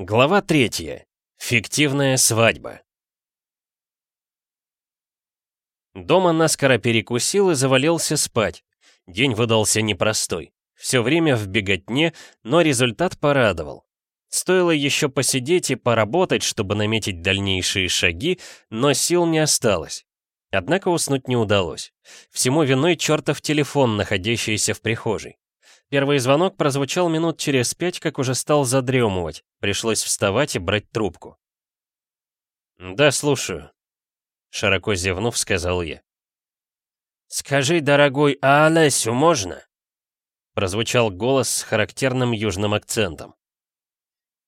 Глава третья. Фиктивная свадьба. Дома наскоро перекусил и завалился спать. День выдался непростой. Все время в беготне, но результат порадовал. Стоило еще посидеть и поработать, чтобы наметить дальнейшие шаги, но сил не осталось. Однако уснуть не удалось. Всему виной чертов телефон, находящийся в прихожей. Первый звонок прозвучал минут через пять, как уже стал задремывать. Пришлось вставать и брать трубку. «Да, слушаю», — широко зевнув, сказал я. «Скажи, дорогой, а Олесю можно?» Прозвучал голос с характерным южным акцентом.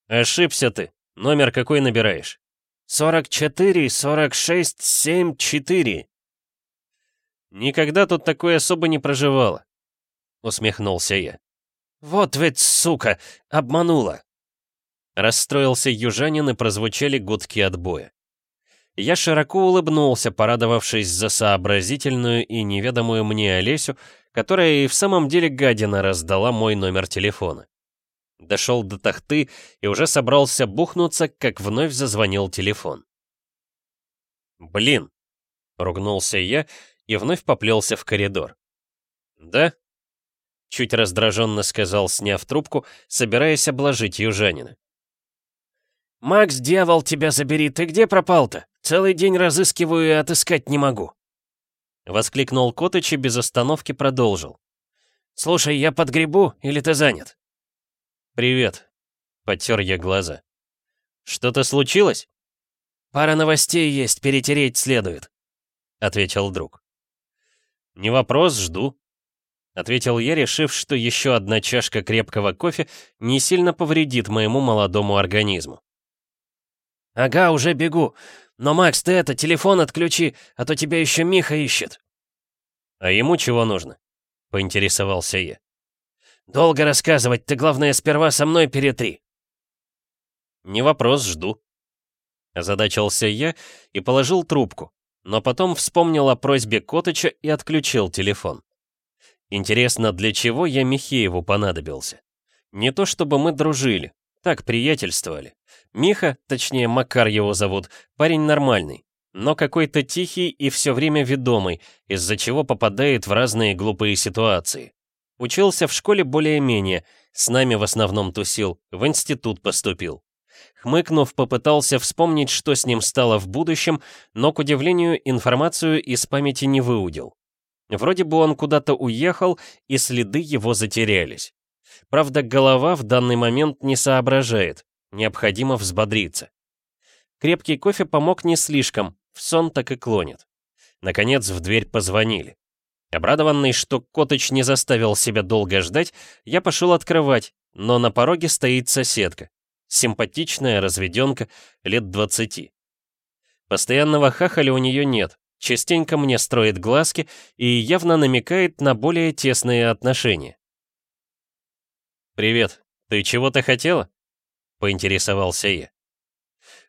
«Ошибся ты. Номер какой набираешь?» «Сорок четыре, сорок шесть, семь, четыре». «Никогда тут такой особо не проживала», — усмехнулся я. «Вот ведь, сука, обманула!» Расстроился южанин и прозвучали гудки отбоя. Я широко улыбнулся, порадовавшись за сообразительную и неведомую мне Олесю, которая и в самом деле гадина раздала мой номер телефона. Дошел до тахты и уже собрался бухнуться, как вновь зазвонил телефон. «Блин!» — ругнулся я и вновь поплелся в коридор. «Да?» — чуть раздраженно сказал, сняв трубку, собираясь обложить южанина. «Макс, дьявол, тебя забери, ты где пропал-то? Целый день разыскиваю и отыскать не могу!» Воскликнул Котыч и без остановки продолжил. «Слушай, я под грибу, или ты занят?» «Привет», — потер я глаза. «Что-то случилось?» «Пара новостей есть, перетереть следует», — ответил друг. «Не вопрос, жду», — ответил я, решив, что еще одна чашка крепкого кофе не сильно повредит моему молодому организму. «Ага, уже бегу. Но, Макс, ты это, телефон отключи, а то тебя еще Миха ищет». «А ему чего нужно?» — поинтересовался я. «Долго рассказывать, ты, главное, сперва со мной перетри». «Не вопрос, жду». Озадачился я и положил трубку, но потом вспомнил о просьбе Котыча и отключил телефон. Интересно, для чего я Михееву понадобился? Не то чтобы мы дружили, так приятельствовали. Миха, точнее Макар его зовут, парень нормальный, но какой-то тихий и все время ведомый, из-за чего попадает в разные глупые ситуации. Учился в школе более-менее, с нами в основном тусил, в институт поступил. Хмыкнув, попытался вспомнить, что с ним стало в будущем, но, к удивлению, информацию из памяти не выудил. Вроде бы он куда-то уехал, и следы его затерялись. Правда, голова в данный момент не соображает, необходимо взбодриться. Крепкий кофе помог не слишком, в сон так и клонит. Наконец в дверь позвонили. Обрадованный, что Котыч не заставил себя долго ждать, я пошел открывать, но на пороге стоит соседка. Симпатичная разведенка, лет двадцати. Постоянного хахаля у нее нет, частенько мне строит глазки и явно намекает на более тесные отношения. «Привет, ты чего-то хотела?» — поинтересовался я.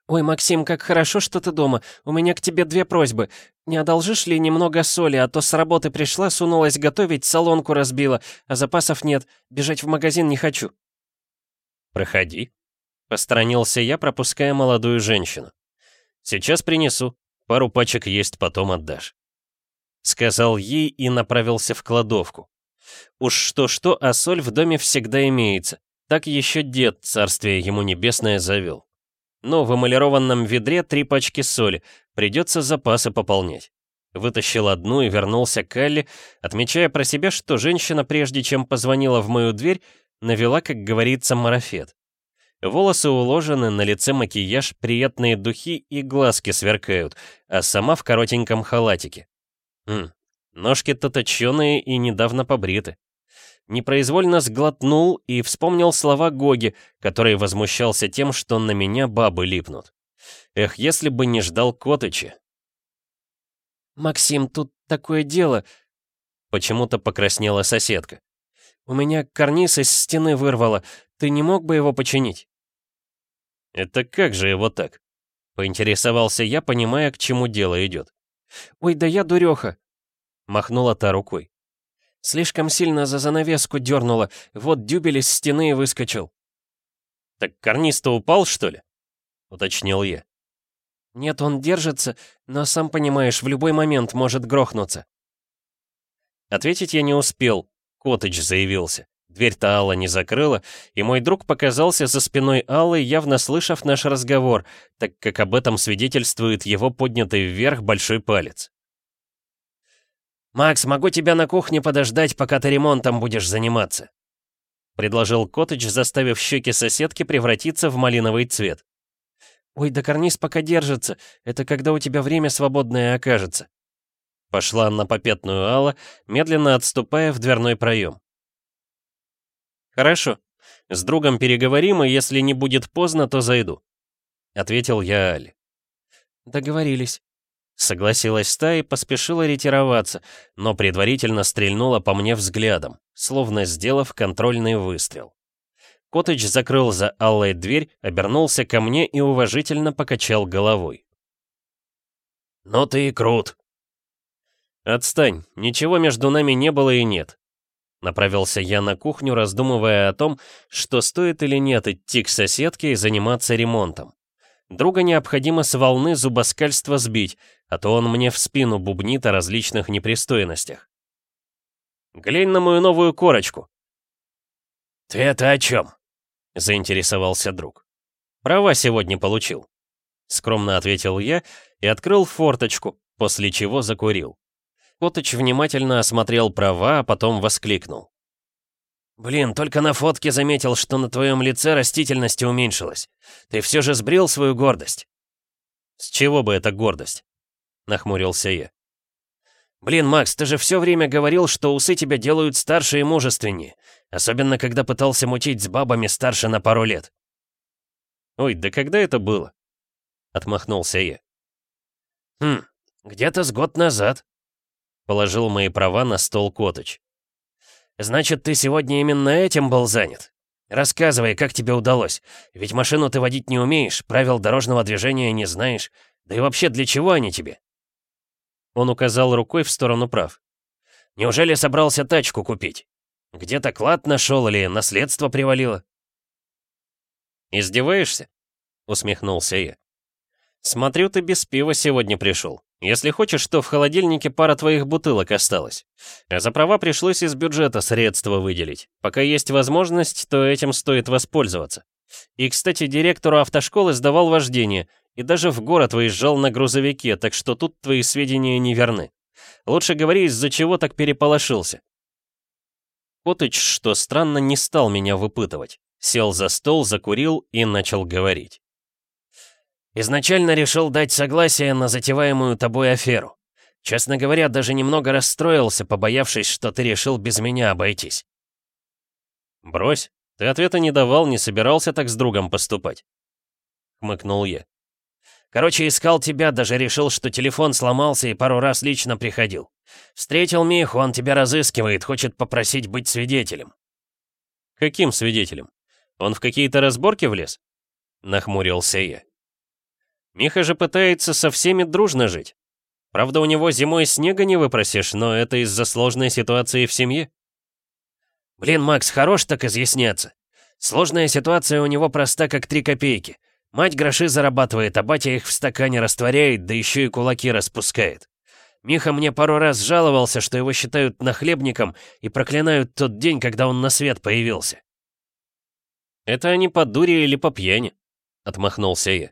«Ой, Максим, как хорошо, что ты дома. У меня к тебе две просьбы. Не одолжишь ли немного соли, а то с работы пришла, сунулась готовить, солонку разбила, а запасов нет. Бежать в магазин не хочу». «Проходи», — посторонился я, пропуская молодую женщину. «Сейчас принесу. Пару пачек есть, потом отдашь». Сказал ей и направился в кладовку. Уж что-что, а соль в доме всегда имеется. Так еще дед, царствие ему небесное, завел. Но в эмалированном ведре три пачки соли, придется запасы пополнять. Вытащил одну и вернулся к Алле, отмечая про себя, что женщина, прежде чем позвонила в мою дверь, навела, как говорится, марафет. Волосы уложены, на лице макияж, приятные духи и глазки сверкают, а сама в коротеньком халатике. Хм, Ножки-то точеные и недавно побриты. Непроизвольно сглотнул и вспомнил слова Гоги, который возмущался тем, что на меня бабы липнут. Эх, если бы не ждал Котыча. «Максим, тут такое дело...» Почему-то покраснела соседка. «У меня карниз из стены вырвало. Ты не мог бы его починить?» «Это как же его так?» Поинтересовался я, понимая, к чему дело идет. «Ой, да я дуреха. Махнула та рукой. Слишком сильно за занавеску дернула, вот дюбель из стены и выскочил. «Так карниз-то упал, что ли?» — уточнил я. «Нет, он держится, но, сам понимаешь, в любой момент может грохнуться». Ответить я не успел. Коттедж заявился. Дверь-то Алла не закрыла, и мой друг показался за спиной Аллы, явно слышав наш разговор, так как об этом свидетельствует его поднятый вверх большой палец. «Макс, могу тебя на кухне подождать, пока ты ремонтом будешь заниматься», — предложил Коттедж, заставив щеки соседки превратиться в малиновый цвет. «Ой, да карниз пока держится, это когда у тебя время свободное окажется». Пошла на попетную Алла, медленно отступая в дверной проем. «Хорошо. С другом переговорим, и если не будет поздно, то зайду», — ответил я Али. «Договорились», — согласилась та и поспешила ретироваться, но предварительно стрельнула по мне взглядом, словно сделав контрольный выстрел. Коттедж закрыл за Аллой дверь, обернулся ко мне и уважительно покачал головой. «Ну ты и крут!» «Отстань, ничего между нами не было и нет. Направился я на кухню, раздумывая о том, что стоит или нет идти к соседке и заниматься ремонтом. Друга необходимо с волны зубоскальства сбить, а то он мне в спину бубнит о различных непристойностях. «Глянь на мою новую корочку!» «Ты это о чем?» — заинтересовался друг. «Права сегодня получил», — скромно ответил я и открыл форточку, после чего закурил. Котыч внимательно осмотрел права, а потом воскликнул. «Блин, только на фотке заметил, что на твоем лице растительность уменьшилась. Ты все же сбрил свою гордость». «С чего бы эта гордость?» — нахмурился я. «Блин, Макс, ты же все время говорил, что усы тебя делают старше и мужественнее, особенно когда пытался мучить с бабами старше на пару лет». «Ой, да когда это было?» — отмахнулся я. «Хм, где-то с год назад», Положил мои права на стол Котыч. «Значит, ты сегодня именно этим был занят? Рассказывай, как тебе удалось. Ведь машину ты водить не умеешь, правил дорожного движения не знаешь. Да и вообще, для чего они тебе?» Он указал рукой в сторону прав. «Неужели собрался тачку купить? Где-то клад нашел или наследство привалило?» «Издеваешься?» — усмехнулся я. «Смотрю, ты без пива сегодня пришел. Если хочешь, то в холодильнике пара твоих бутылок осталась. А за права пришлось из бюджета средства выделить. Пока есть возможность, то этим стоит воспользоваться. И, кстати, директору автошколы сдавал вождение, и даже в город выезжал на грузовике, так что тут твои сведения не верны. Лучше говори, из-за чего так переполошился. Котыч, что странно, не стал меня выпытывать. Сел за стол, закурил и начал говорить. Изначально решил дать согласие на затеваемую тобой аферу. Честно говоря, даже немного расстроился, побоявшись, что ты решил без меня обойтись. «Брось, ты ответа не давал, не собирался так с другом поступать», — хмыкнул я. «Короче, искал тебя, даже решил, что телефон сломался и пару раз лично приходил. Встретил Миху, он тебя разыскивает, хочет попросить быть свидетелем». «Каким свидетелем? Он в какие-то разборки влез?» — нахмурился я. Миха же пытается со всеми дружно жить. Правда, у него зимой снега не выпросишь, но это из-за сложной ситуации в семье. Блин, Макс, хорош так изъясняться. Сложная ситуация у него проста, как три копейки. Мать гроши зарабатывает, а батя их в стакане растворяет, да еще и кулаки распускает. Миха мне пару раз жаловался, что его считают нахлебником и проклинают тот день, когда он на свет появился. «Это они по дуре или по пьяни», — отмахнулся я.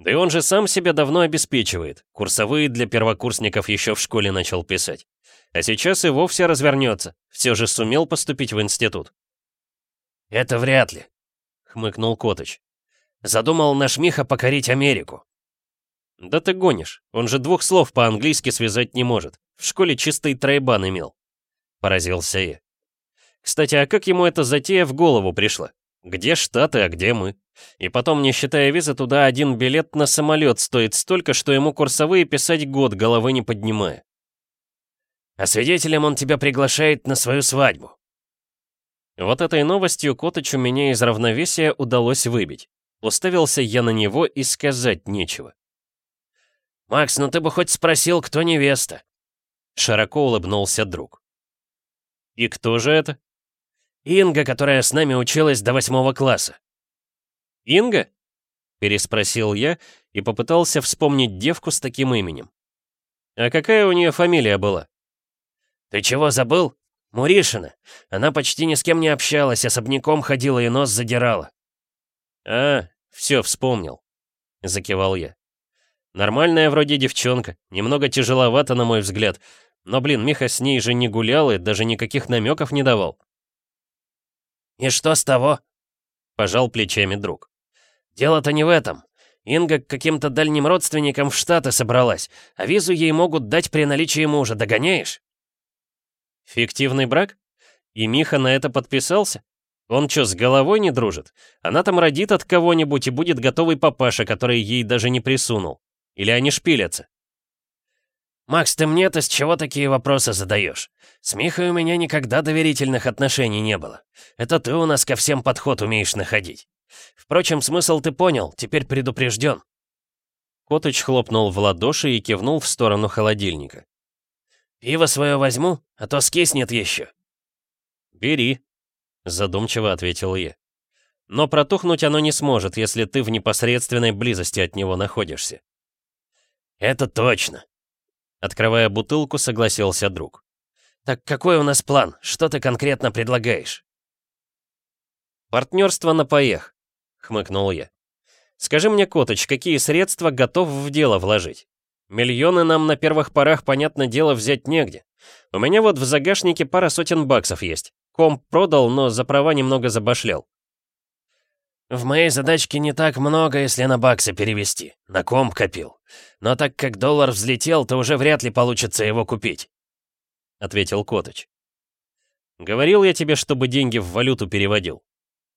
Да и он же сам себя давно обеспечивает. Курсовые для первокурсников еще в школе начал писать. А сейчас и вовсе развернется. Все же сумел поступить в институт. «Это вряд ли», — хмыкнул Котыч. «Задумал наш Миха покорить Америку». «Да ты гонишь. Он же двух слов по-английски связать не может. В школе чистый тройбан имел». Поразился я. «Кстати, а как ему эта затея в голову пришла? Где Штаты, а где мы?» И потом, не считая визы, туда один билет на самолет стоит столько, что ему курсовые писать год, головы не поднимая. А свидетелем он тебя приглашает на свою свадьбу. Вот этой новостью Котычу меня из равновесия удалось выбить. Уставился я на него и сказать нечего. «Макс, ну ты бы хоть спросил, кто невеста?» Широко улыбнулся друг. «И кто же это?» «Инга, которая с нами училась до восьмого класса». «Инга?» — переспросил я и попытался вспомнить девку с таким именем. «А какая у нее фамилия была?» «Ты чего забыл? Муришина. Она почти ни с кем не общалась, особняком ходила и нос задирала». «А, все, вспомнил», — закивал я. «Нормальная вроде девчонка, немного тяжеловато, на мой взгляд, но, блин, Миха с ней же не гулял и даже никаких намеков не давал». «И что с того?» — пожал плечами друг. «Дело-то не в этом. Инга к каким-то дальним родственникам в Штаты собралась, а визу ей могут дать при наличии мужа, догоняешь?» «Фиктивный брак? И Миха на это подписался? Он что, с головой не дружит? Она там родит от кого-нибудь и будет готовый папаша, который ей даже не присунул. Или они шпилятся?» «Макс, ты мне-то с чего такие вопросы задаешь? С Михой у меня никогда доверительных отношений не было. Это ты у нас ко всем подход умеешь находить. Впрочем, смысл ты понял, теперь предупрежден». Котыч хлопнул в ладоши и кивнул в сторону холодильника. «Пиво свое возьму, а то скиснет еще». «Бери», — задумчиво ответил я. «Но протухнуть оно не сможет, если ты в непосредственной близости от него находишься». «Это точно», Открывая бутылку, согласился друг. «Так какой у нас план? Что ты конкретно предлагаешь?» «Партнерство на поех», — хмыкнул я. «Скажи мне, Коточ, какие средства готов в дело вложить? Миллионы нам на первых порах, понятное дело, взять негде. У меня вот в загашнике пара сотен баксов есть. Комп продал, но за права немного забашлял. В моей задачке не так много, если на баксы перевести. На комп копил. Но так как доллар взлетел, то уже вряд ли получится его купить. Ответил Коточ. Говорил я тебе, чтобы деньги в валюту переводил.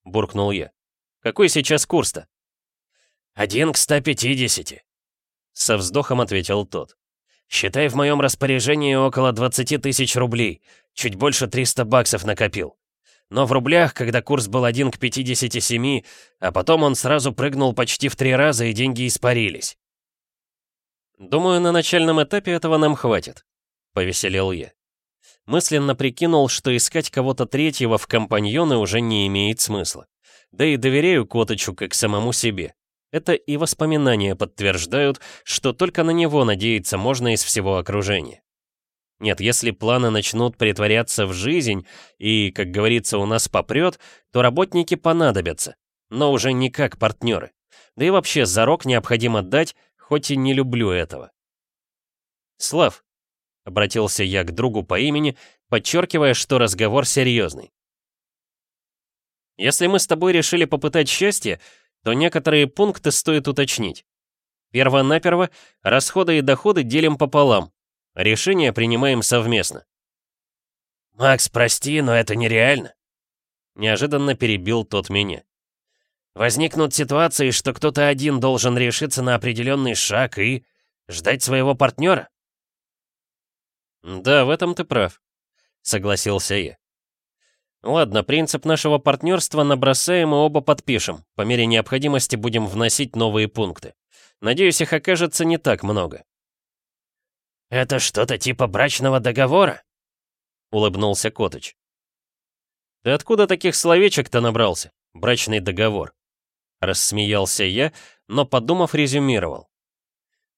Буркнул я. Какой сейчас курс-то? Один к 150. Со вздохом ответил тот. Считай, в моем распоряжении около 20 тысяч рублей. Чуть больше 300 баксов накопил. Но в рублях, когда курс был 1 к 57, а потом он сразу прыгнул почти в три раза, и деньги испарились. «Думаю, на начальном этапе этого нам хватит», — повеселел я. Мысленно прикинул, что искать кого-то третьего в компаньоны уже не имеет смысла. Да и доверяю Коточу как самому себе. Это и воспоминания подтверждают, что только на него надеяться можно из всего окружения. Нет, если планы начнут притворяться в жизнь и, как говорится, у нас попрет, то работники понадобятся, но уже не как партнеры. Да и вообще зарок необходимо дать, хоть и не люблю этого. «Слав», — обратился я к другу по имени, подчеркивая, что разговор серьезный. «Если мы с тобой решили попытать счастье, то некоторые пункты стоит уточнить. Перво-наперво расходы и доходы делим пополам, Решение принимаем совместно. «Макс, прости, но это нереально», — неожиданно перебил тот меня. «Возникнут ситуации, что кто-то один должен решиться на определенный шаг и ждать своего партнера?» «Да, в этом ты прав», — согласился я. «Ладно, принцип нашего партнерства набросаем и оба подпишем. По мере необходимости будем вносить новые пункты. Надеюсь, их окажется не так много». «Это что-то типа брачного договора?» — улыбнулся Котыч. «Ты откуда таких словечек-то набрался? Брачный договор?» Рассмеялся я, но, подумав, резюмировал.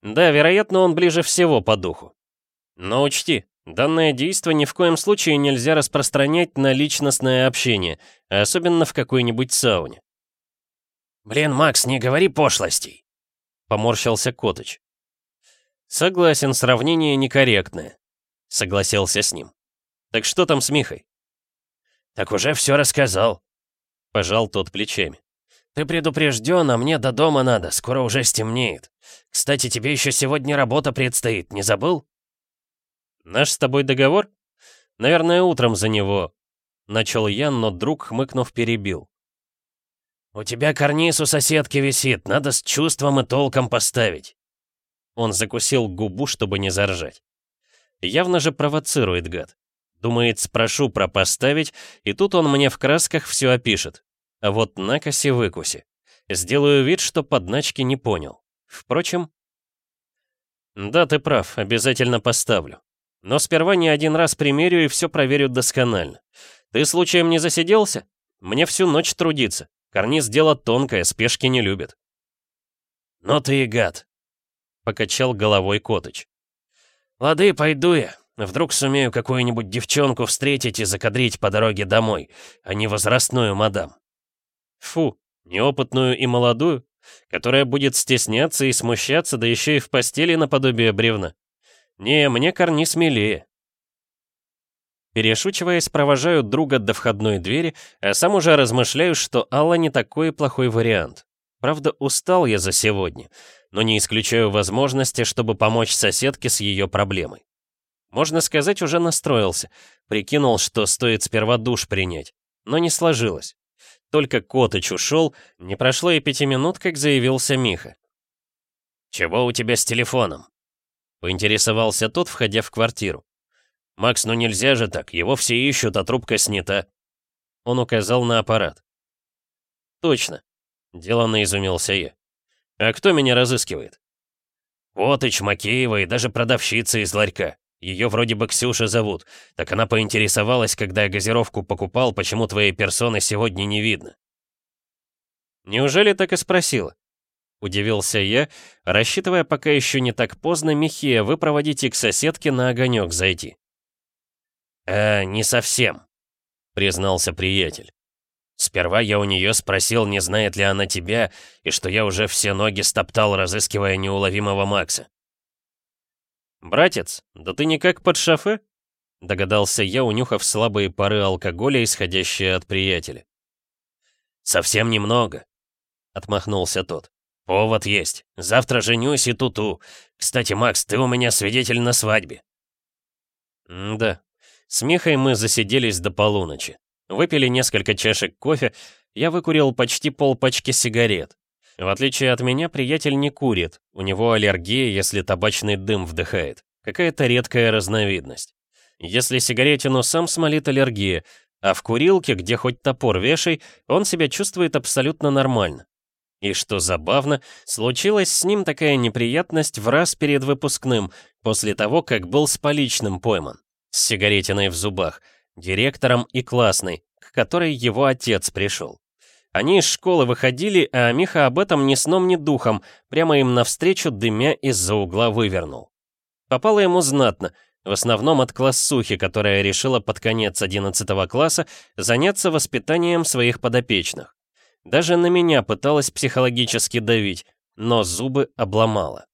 «Да, вероятно, он ближе всего по духу. Но учти, данное действо ни в коем случае нельзя распространять на личностное общение, особенно в какой-нибудь сауне». «Блин, Макс, не говори пошлостей!» — поморщился Котыч. «Согласен, сравнение некорректное», — согласился с ним. «Так что там с Михой?» «Так уже все рассказал», — пожал тот плечами. «Ты предупрежден, а мне до дома надо, скоро уже стемнеет. Кстати, тебе еще сегодня работа предстоит, не забыл?» «Наш с тобой договор? Наверное, утром за него», — начал я, но друг, хмыкнув, перебил. «У тебя карниз у соседки висит, надо с чувством и толком поставить». Он закусил губу, чтобы не заржать. Явно же провоцирует гад. Думает, спрошу про поставить, и тут он мне в красках все опишет. А вот накоси-выкуси. Сделаю вид, что подначки не понял. Впрочем... Да, ты прав, обязательно поставлю. Но сперва не один раз примерю и все проверю досконально. Ты случаем не засиделся? Мне всю ночь трудиться. Карниз дело тонкое, спешки не любит. «Ну ты и гад!» — покачал головой Котыч. «Лады, пойду я. Вдруг сумею какую-нибудь девчонку встретить и закадрить по дороге домой, а не возрастную мадам». «Фу, неопытную и молодую, которая будет стесняться и смущаться, да еще и в постели наподобие бревна. Не, мне Карниз милее». Перешучиваясь, провожаю друга до входной двери, а сам уже размышляю, что Алла не такой плохой вариант. Правда, устал я за сегодня, но не исключаю возможности, чтобы помочь соседке с ее проблемой. Можно сказать, уже настроился, прикинул, что стоит сперва душ принять, но не сложилось. Только Котыч ушел, не прошло и пяти минут, как заявился Миха. «Чего у тебя с телефоном?» — поинтересовался тот, входя в квартиру. «Макс, ну нельзя же так, его все ищут, а трубка снята». Он указал на аппарат. «Точно», — деланно изумился я. «А кто меня разыскивает?» «Вот и Чмакеева, и даже продавщица из ларька. Ее вроде бы Ксюша зовут. Так она поинтересовалась, когда я газировку покупал, почему твоей персоны сегодня не видно». «Неужели так и спросила?» Удивился я, рассчитывая, пока еще не так поздно, Михея выпроводить и к соседке на огонек зайти. «Э, не совсем», — признался приятель. «Сперва я у нее спросил, не знает ли она тебя, и что я уже все ноги стоптал, разыскивая неуловимого Макса». «Братец, да ты никак под шофе?» — догадался я, унюхав слабые пары алкоголя, исходящие от приятеля. «Совсем немного», — отмахнулся тот. «Повод есть. Завтра женюсь и туту. Кстати, Макс, ты у меня свидетель на свадьбе». М «Да, с Михой мы засиделись до полуночи. Выпили несколько чашек кофе, я выкурил почти полпачки сигарет. В отличие от меня, приятель не курит, у него аллергия, если табачный дым вдыхает. Какая-то редкая разновидность. Если сигаретину сам смолит аллергия, а в курилке, где хоть топор вешай, он себя чувствует абсолютно нормально. И что забавно, случилась с ним такая неприятность в раз перед выпускным, после того, как был с поличным пойман с сигаретиной в зубах, директором и классной, к которой его отец пришел. Они из школы выходили, а Миха об этом ни сном, ни духом, прямо им навстречу дымя из-за угла вывернул. Попало ему знатно, в основном от классухи, которая решила под конец 11 класса заняться воспитанием своих подопечных. Даже на меня пыталась психологически давить, но зубы обломала.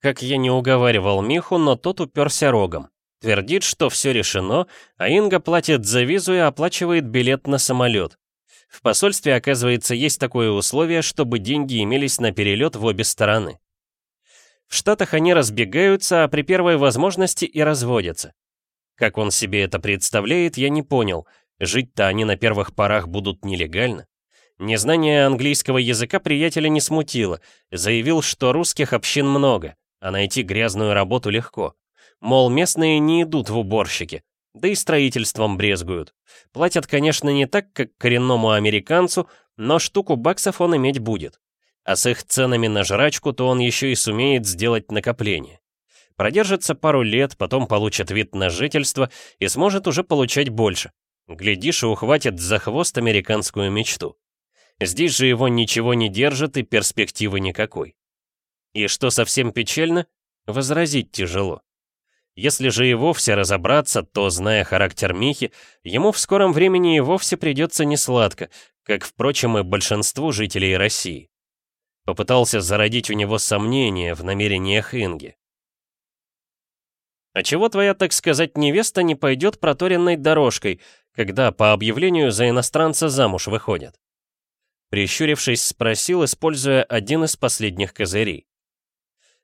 Как я не уговаривал Миху, но тот уперся рогом. Твердит, что все решено, а Инга платит за визу и оплачивает билет на самолет. В посольстве, оказывается, есть такое условие, чтобы деньги имелись на перелет в обе стороны. В Штатах они разбегаются, а при первой возможности и разводятся. Как он себе это представляет, я не понял. Жить-то они на первых порах будут нелегально. Незнание английского языка приятеля не смутило. Заявил, что русских общин много, а найти грязную работу легко. Мол, местные не идут в уборщики, да и строительством брезгуют. Платят, конечно, не так, как коренному американцу, но штуку баксов он иметь будет. А с их ценами на жрачку, то он еще и сумеет сделать накопление. Продержится пару лет, потом получит вид на жительство и сможет уже получать больше. Глядишь, и ухватит за хвост американскую мечту. Здесь же его ничего не держит и перспективы никакой. И что совсем печально, возразить тяжело. Если же и вовсе разобраться, то, зная характер Михи, ему в скором времени и вовсе придется несладко, как, впрочем, и большинству жителей России. Попытался зародить у него сомнения в намерениях Инги. «А чего твоя, так сказать, невеста не пойдет проторенной дорожкой, когда по объявлению за иностранца замуж выходят?» Прищурившись, спросил, используя один из последних козырей.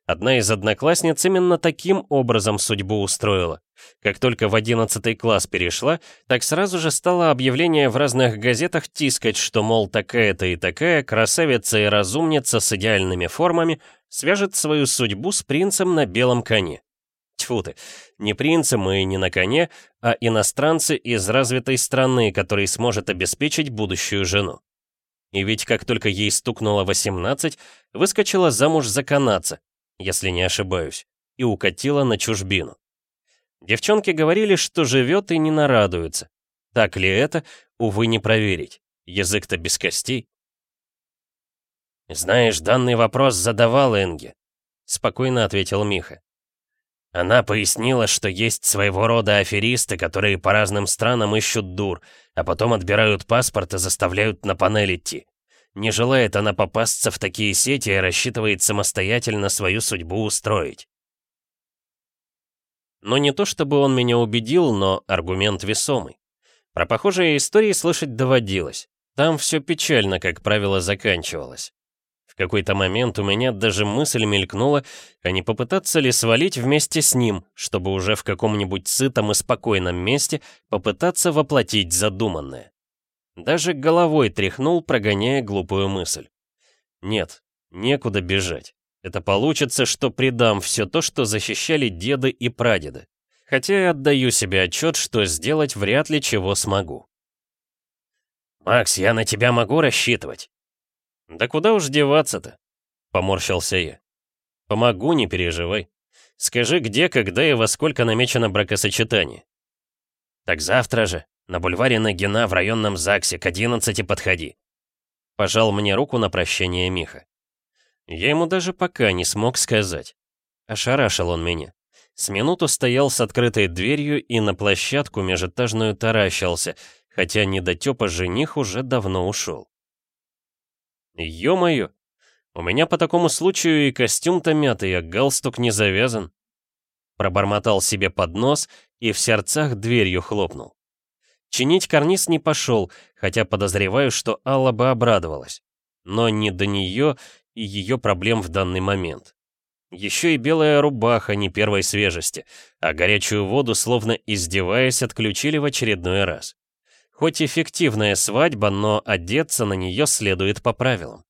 Одна из одноклассниц именно таким образом судьбу устроила. Как только в 11 класс перешла, так сразу же стало объявление в разных газетах тискать, что, мол, такая-то и такая, красавица и разумница с идеальными формами, свяжет свою судьбу с принцем на белом коне. Тьфу ты, не принцем и не на коне, а иностранцы из развитой страны, который сможет обеспечить будущую жену. И ведь как только ей стукнуло 18, выскочила замуж за канадца, если не ошибаюсь, и укатила на чужбину. Девчонки говорили, что живет и не нарадуется. Так ли это, увы, не проверить. Язык-то без костей. «Знаешь, данный вопрос задавал Энге», — спокойно ответил Миха. Она пояснила, что есть своего рода аферисты, которые по разным странам ищут дур, а потом отбирают паспорт и заставляют на панель идти. Не желает она попасться в такие сети и рассчитывает самостоятельно свою судьбу устроить. Но не то чтобы он меня убедил, но аргумент весомый. Про похожие истории слышать доводилось. Там все печально, как правило, заканчивалось. В какой-то момент у меня даже мысль мелькнула, а не попытаться ли свалить вместе с ним, чтобы уже в каком-нибудь сытом и спокойном месте попытаться воплотить задуманное. Даже головой тряхнул, прогоняя глупую мысль. Нет, некуда бежать. Это получится, что предам все то, что защищали деды и прадеды. Хотя я отдаю себе отчет, что сделать вряд ли чего смогу. «Макс, я на тебя могу рассчитывать?» «Да куда уж деваться-то?» — поморщился я. «Помогу, не переживай. Скажи, где, когда и во сколько намечено бракосочетание?» «Так завтра же, на бульваре Нагина в районном ЗАГСе к 11 подходи». Пожал мне руку на прощение Миха. Я ему даже пока не смог сказать. Ошарашил он меня. С минуту стоял с открытой дверью и на площадку межэтажную таращился, хотя недотёпа жених уже давно ушел. Ё-моё, у меня по такому случаю и костюм-то мятый, а галстук не завязан. Пробормотал себе под нос и в сердцах дверью хлопнул. Чинить карниз не пошел, хотя подозреваю, что Алла бы обрадовалась. Но не до нее и ее проблем в данный момент. Еще и белая рубаха не первой свежести, а горячую воду, словно издеваясь, отключили в очередной раз. Хоть эффективная свадьба, но одеться на нее следует по правилам.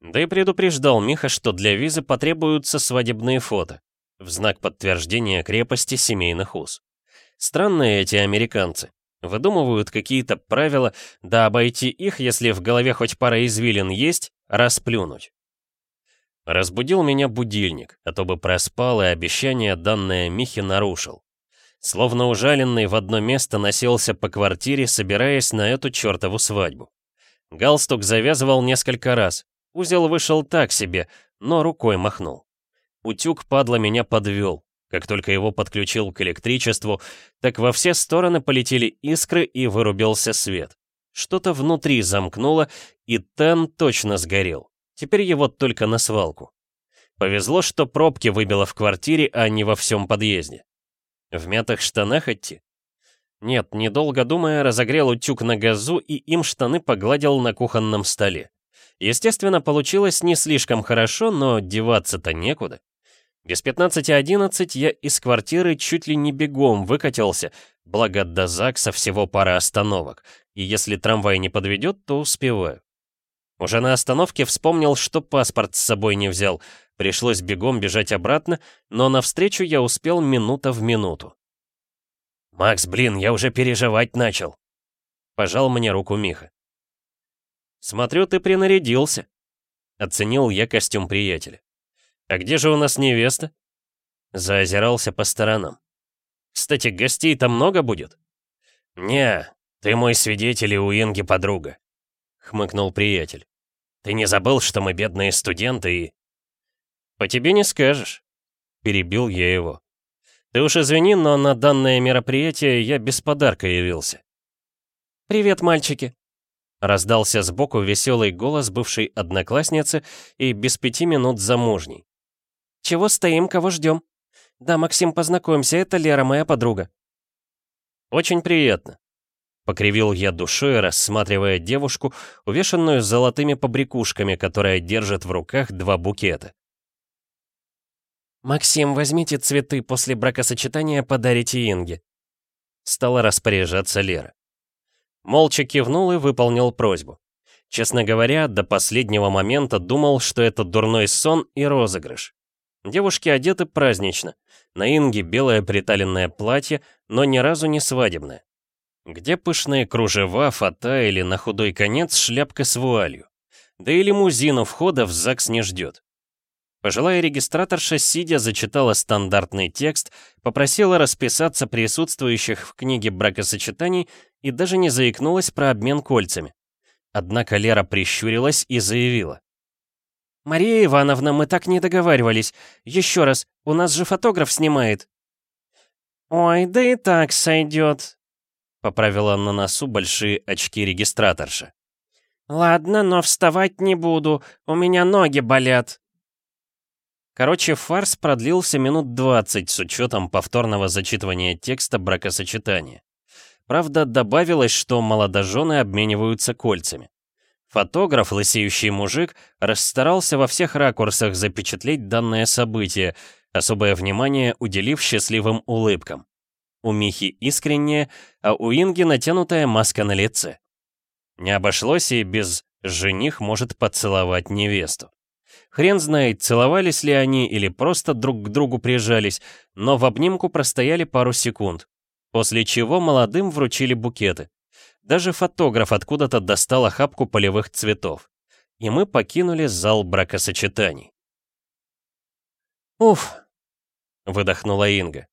Да и предупреждал Миха, что для визы потребуются свадебные фото, в знак подтверждения крепости семейных уз. Странные эти американцы. Выдумывают какие-то правила, да обойти их, если в голове хоть пара извилин есть, расплюнуть. Разбудил меня будильник, а то бы проспал и обещание, данное Михе, нарушил. Словно ужаленный в одно место носился по квартире, собираясь на эту чертову свадьбу. Галстук завязывал несколько раз. Узел вышел так себе, но рукой махнул. Утюг, падла, меня подвел. Как только его подключил к электричеству, так во все стороны полетели искры и вырубился свет. Что-то внутри замкнуло, и Тен точно сгорел. Теперь его только на свалку. Повезло, что пробки выбило в квартире, а не во всем подъезде. В мятых штанах идти? Нет, недолго думая, разогрел утюг на газу и им штаны погладил на кухонном столе. Естественно, получилось не слишком хорошо, но деваться-то некуда. Без 15.11 я из квартиры чуть ли не бегом выкатился, благо до ЗАГСа всего пара остановок, и если трамвай не подведет, то успеваю. Уже на остановке вспомнил, что паспорт с собой не взял. Пришлось бегом бежать обратно, но навстречу я успел минута в минуту. «Макс, блин, я уже переживать начал!» Пожал мне руку Миха. «Смотрю, ты принарядился», — оценил я костюм приятеля. «А где же у нас невеста?» Заозирался по сторонам. «Кстати, гостей-то много будет?» «Не, ты мой свидетель и у Инги подруга», — хмыкнул приятель. Ты не забыл, что мы бедные студенты и...» «По тебе не скажешь», — перебил я его. «Ты уж извини, но на данное мероприятие я без подарка явился». «Привет, мальчики», — раздался сбоку веселый голос бывшей одноклассницы и без пяти минут замужней. «Чего стоим, кого ждем? Да, Максим, познакомься, это Лера, моя подруга». «Очень приятно», Покривил я душой, рассматривая девушку, увешанную золотыми побрякушками, которая держит в руках два букета. «Максим, возьмите цветы, после бракосочетания подарите Инге», — стала распоряжаться Лера. Молча кивнул и выполнил просьбу. Честно говоря, до последнего момента думал, что это дурной сон и розыгрыш. Девушки одеты празднично. На Инге белое приталенное платье, но ни разу не свадебное. Где пышные кружева, фата или на худой конец шляпка с вуалью? Да и лимузин у входа в ЗАГС не ждет. Пожилая регистраторша, сидя, зачитала стандартный текст, попросила расписаться присутствующих в книге бракосочетаний и даже не заикнулась про обмен кольцами. Однако Лера прищурилась и заявила. «Мария Ивановна, мы так не договаривались. Еще раз, у нас же фотограф снимает». «Ой, да и так сойдет», — поправила на носу большие очки регистраторша. «Ладно, но вставать не буду, у меня ноги болят». Короче, фарс продлился минут 20 с учетом повторного зачитывания текста бракосочетания. Правда, добавилось, что молодожены обмениваются кольцами. Фотограф, лысеющий мужик, расстарался во всех ракурсах запечатлеть данное событие, особое внимание уделив счастливым улыбкам. У Михи искренняя, а у Инги натянутая маска на лице. Не обошлось и без «жених может поцеловать невесту». Хрен знает, целовались ли они или просто друг к другу прижались, но в обнимку простояли пару секунд, после чего молодым вручили букеты. Даже фотограф откуда-то достал охапку полевых цветов. И мы покинули зал бракосочетаний. «Уф!» — выдохнула Инга.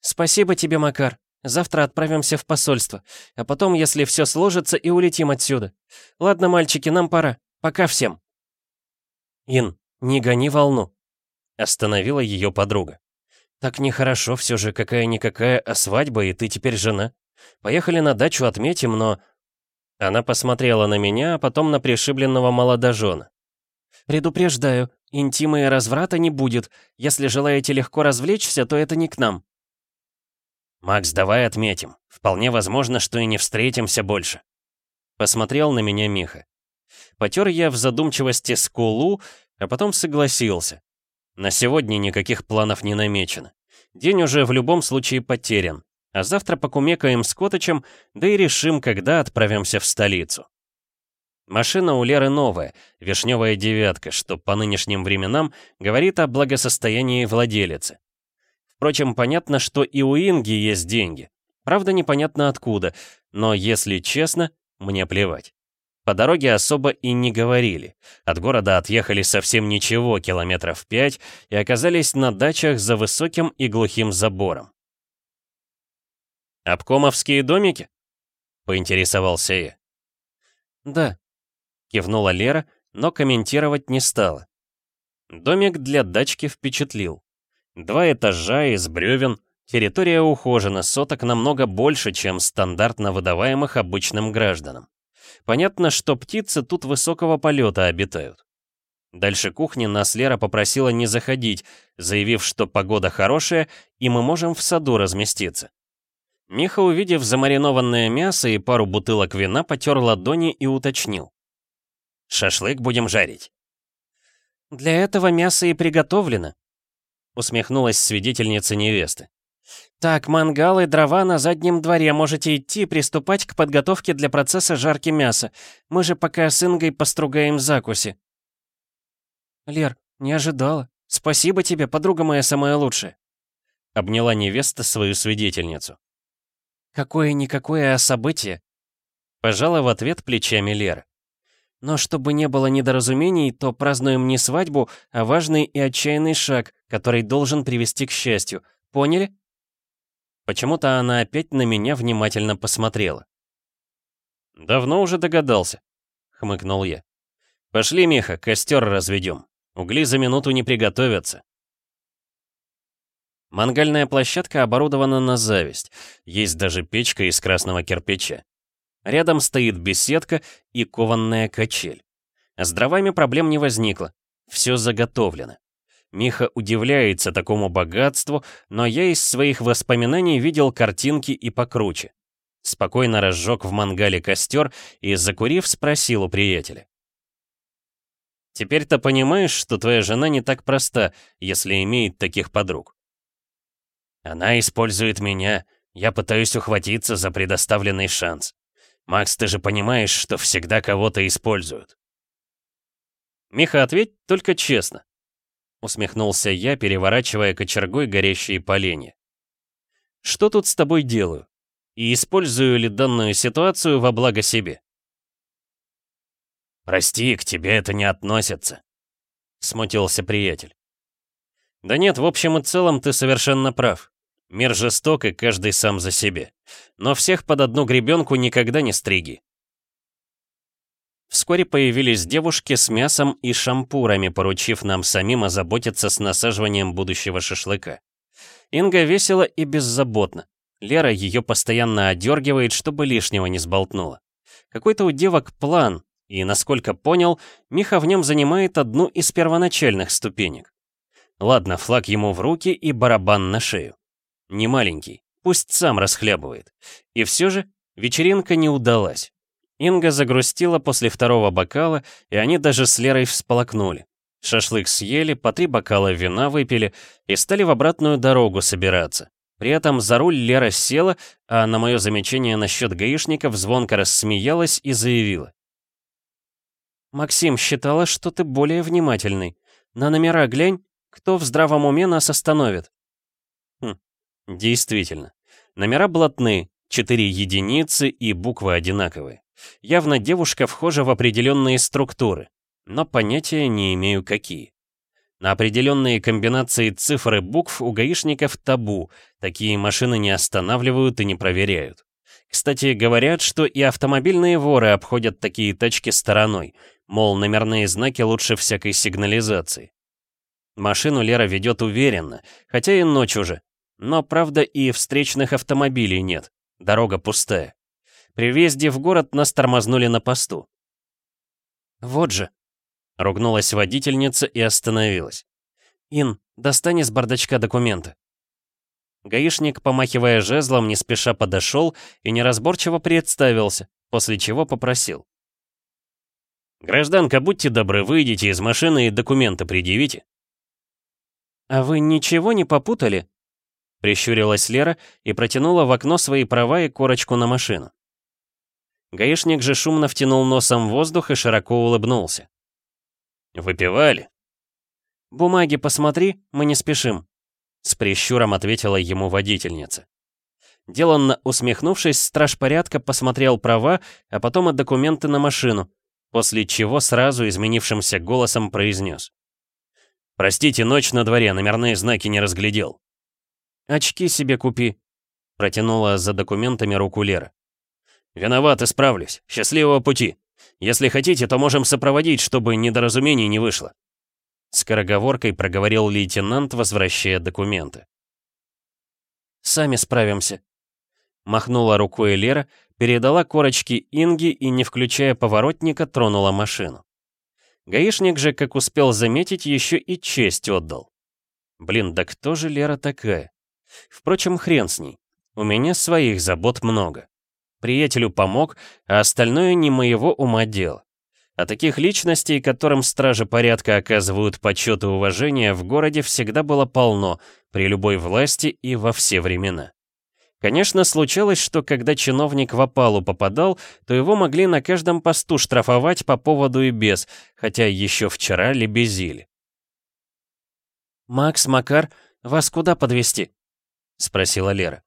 «Спасибо тебе, Макар. Завтра отправимся в посольство, а потом, если все сложится, и улетим отсюда. Ладно, мальчики, нам пора. Пока всем». «Ин, не гони волну», — остановила ее подруга. «Так нехорошо, все же какая-никакая, а свадьба, и ты теперь жена. Поехали на дачу отметим, но...» Она посмотрела на меня, а потом на пришибленного молодожена. «Предупреждаю, интима и разврата не будет. Если желаете легко развлечься, то это не к нам». «Макс, давай отметим. Вполне возможно, что и не встретимся больше». Посмотрел на меня Миха. Потер я в задумчивости скулу, а потом согласился. На сегодня никаких планов не намечено. День уже в любом случае потерян. А завтра покумекаем с Коточем, да и решим, когда отправимся в столицу. Машина у Леры новая, вишневая девятка, что по нынешним временам говорит о благосостоянии владелицы. Впрочем, понятно, что и у Инги есть деньги. Правда, непонятно откуда, но, если честно, мне плевать. По дороге особо и не говорили. От города отъехали совсем ничего, километров пять, и оказались на дачах за высоким и глухим забором. «Обкомовские домики?» — поинтересовался я. «Да», — кивнула Лера, но комментировать не стала. Домик для дачки впечатлил. Два этажа из бревен, территория ухожена, соток намного больше, чем стандартно выдаваемых обычным гражданам. Понятно, что птицы тут высокого полета обитают. Дальше кухни нас Лера попросила не заходить, заявив, что погода хорошая, и мы можем в саду разместиться. Миха, увидев замаринованное мясо и пару бутылок вина, потер ладони и уточнил. «Шашлык будем жарить». «Для этого мясо и приготовлено», — усмехнулась свидетельница невесты. «Так, мангал и дрова на заднем дворе. Можете идти приступать к подготовке для процесса жарки мяса. Мы же пока с Ингой постругаем закуси». «Лер, не ожидала. Спасибо тебе, подруга моя самая лучшая», — обняла невеста свою свидетельницу. «Какое-никакое событие», — пожала в ответ плечами Лера. «Но чтобы не было недоразумений, то празднуем не свадьбу, а важный и отчаянный шаг, который должен привести к счастью. Поняли?» Почему-то она опять на меня внимательно посмотрела. «Давно уже догадался», — хмыкнул я. «Пошли, Миха, костер разведем. Угли за минуту не приготовятся». Мангальная площадка оборудована на зависть. Есть даже печка из красного кирпича. Рядом стоит беседка и кованная качель. С дровами проблем не возникло. Все заготовлено. Миха удивляется такому богатству, но я из своих воспоминаний видел картинки и покруче. Спокойно разжег в мангале костер и, закурив, спросил у приятеля. «Теперь-то понимаешь, что твоя жена не так проста, если имеет таких подруг?» «Она использует меня. Я пытаюсь ухватиться за предоставленный шанс. Макс, ты же понимаешь, что всегда кого-то используют». «Миха, ответь только честно. Усмехнулся я, переворачивая кочергой горящие поленья. Что тут с тобой делаю? И использую ли данную ситуацию во благо себе? «Прости, к тебе это не относится», — смутился приятель. «Да нет, в общем и целом ты совершенно прав. Мир жесток, и каждый сам за себе. Но всех под одну гребенку никогда не стриги. Вскоре появились девушки с мясом и шампурами, поручив нам самим озаботиться с насаживанием будущего шашлыка. Инга весела и беззаботна. Лера ее постоянно одергивает, чтобы лишнего не сболтнула. Какой-то у девок план, и, насколько понял, Миха в нем занимает одну из первоначальных ступенек. Ладно, флаг ему в руки и барабан на шею. Не маленький, пусть сам расхлябывает. И все же вечеринка не удалась. Инга загрустила после второго бокала, и они даже с Лерой всполокнули. Шашлык съели, по три бокала вина выпили и стали в обратную дорогу собираться. При этом за руль Лера села, а на мое замечание насчет гаишников звонко рассмеялась и заявила. «Максим считала, что ты более внимательный. На номера глянь, кто в здравом уме нас остановит?» Хм, действительно. Номера блатные, четыре единицы и буквы одинаковые. Явно девушка вхожа в определенные структуры, но понятия не имею какие. На определенные комбинации цифр и букв у гаишников табу, такие машины не останавливают и не проверяют. Кстати, говорят, что и автомобильные воры обходят такие тачки стороной, мол, номерные знаки лучше всякой сигнализации. Машину Лера ведет уверенно, хотя и ночь уже. Но, правда, и встречных автомобилей нет, дорога пустая. При въезде в город нас тормознули на посту. «Вот же!» — ругнулась водительница и остановилась. «Ин, достань из бардачка документы». Гаишник, помахивая жезлом, не спеша подошел и неразборчиво представился, после чего попросил. «Гражданка, будьте добры, выйдите из машины и документы предъявите». «А вы ничего не попутали?» Прищурилась Лера и протянула в окно свои права и корочку на машину. Гаишник же шумно втянул носом воздух и широко улыбнулся. «Выпивали?» «Бумаги посмотри, мы не спешим», — с прищуром ответила ему водительница. Деланно усмехнувшись, страж порядка посмотрел права, а потом и документы на машину, после чего сразу изменившимся голосом произнес. «Простите, ночь на дворе, номерные знаки не разглядел». «Очки себе купи», — протянула за документами руку Лера. «Виноват, исправлюсь. Счастливого пути. Если хотите, то можем сопроводить, чтобы недоразумений не вышло». Скороговоркой проговорил лейтенант, возвращая документы. «Сами справимся», — махнула рукой Лера, передала корочки Инги и, не включая поворотника, тронула машину. Гаишник же, как успел заметить, еще и честь отдал. Блин, да кто же Лера такая? Впрочем, хрен с ней. У меня своих забот много. Приятелю помог, а остальное не моего ума дело. А таких личностей, которым стражи порядка оказывают почет и уважение, в городе всегда было полно, при любой власти и во все времена. Конечно, случалось, что когда чиновник в опалу попадал, то его могли на каждом посту штрафовать по поводу и без, хотя еще вчера лебезили. «Макс, Макар, вас куда подвести? спросила Лера.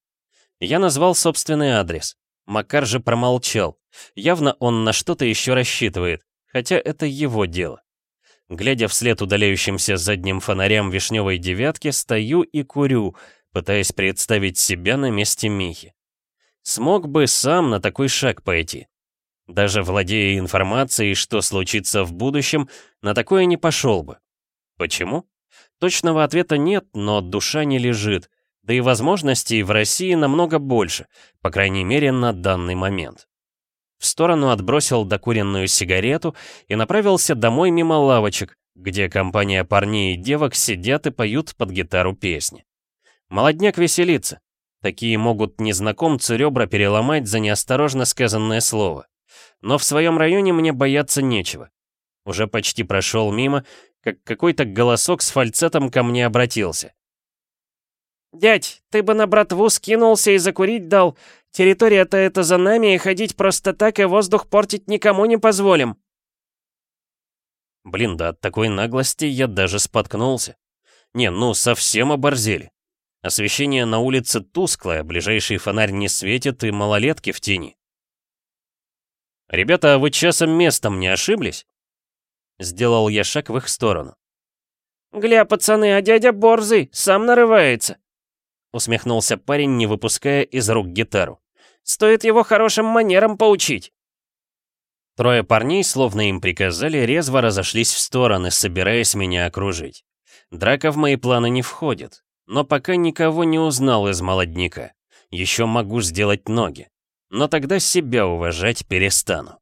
Я назвал собственный адрес. Макар же промолчал. Явно он на что-то еще рассчитывает, хотя это его дело. Глядя вслед удаляющимся задним фонарям вишневой девятки, стою и курю, пытаясь представить себя на месте Михи. Смог бы сам на такой шаг пойти. Даже владея информацией, что случится в будущем, на такое не пошел бы. Почему? Точного ответа нет, но душа не лежит. Да и возможностей в России намного больше, по крайней мере на данный момент. В сторону отбросил докуренную сигарету и направился домой мимо лавочек, где компания парней и девок сидят и поют под гитару песни. Молодняк веселится. Такие могут незнакомцы ребра переломать за неосторожно сказанное слово. Но в своем районе мне бояться нечего. Уже почти прошел мимо, как какой-то голосок с фальцетом ко мне обратился. «Дядь, ты бы на братву скинулся и закурить дал. Территория-то это за нами, и ходить просто так и воздух портить никому не позволим». Блин, да от такой наглости я даже споткнулся. Не, ну совсем оборзели. Освещение на улице тусклое, ближайший фонарь не светит и малолетки в тени. «Ребята, а вы часом местом не ошиблись?» Сделал я шаг в их сторону. «Гля, пацаны, а дядя борзый, сам нарывается!» Усмехнулся парень, не выпуская из рук гитару. «Стоит его хорошим манерам поучить!» Трое парней, словно им приказали, резво разошлись в стороны, собираясь меня окружить. Драка в мои планы не входит, но пока никого не узнал из молодняка. Еще могу сделать ноги. Но тогда себя уважать перестану.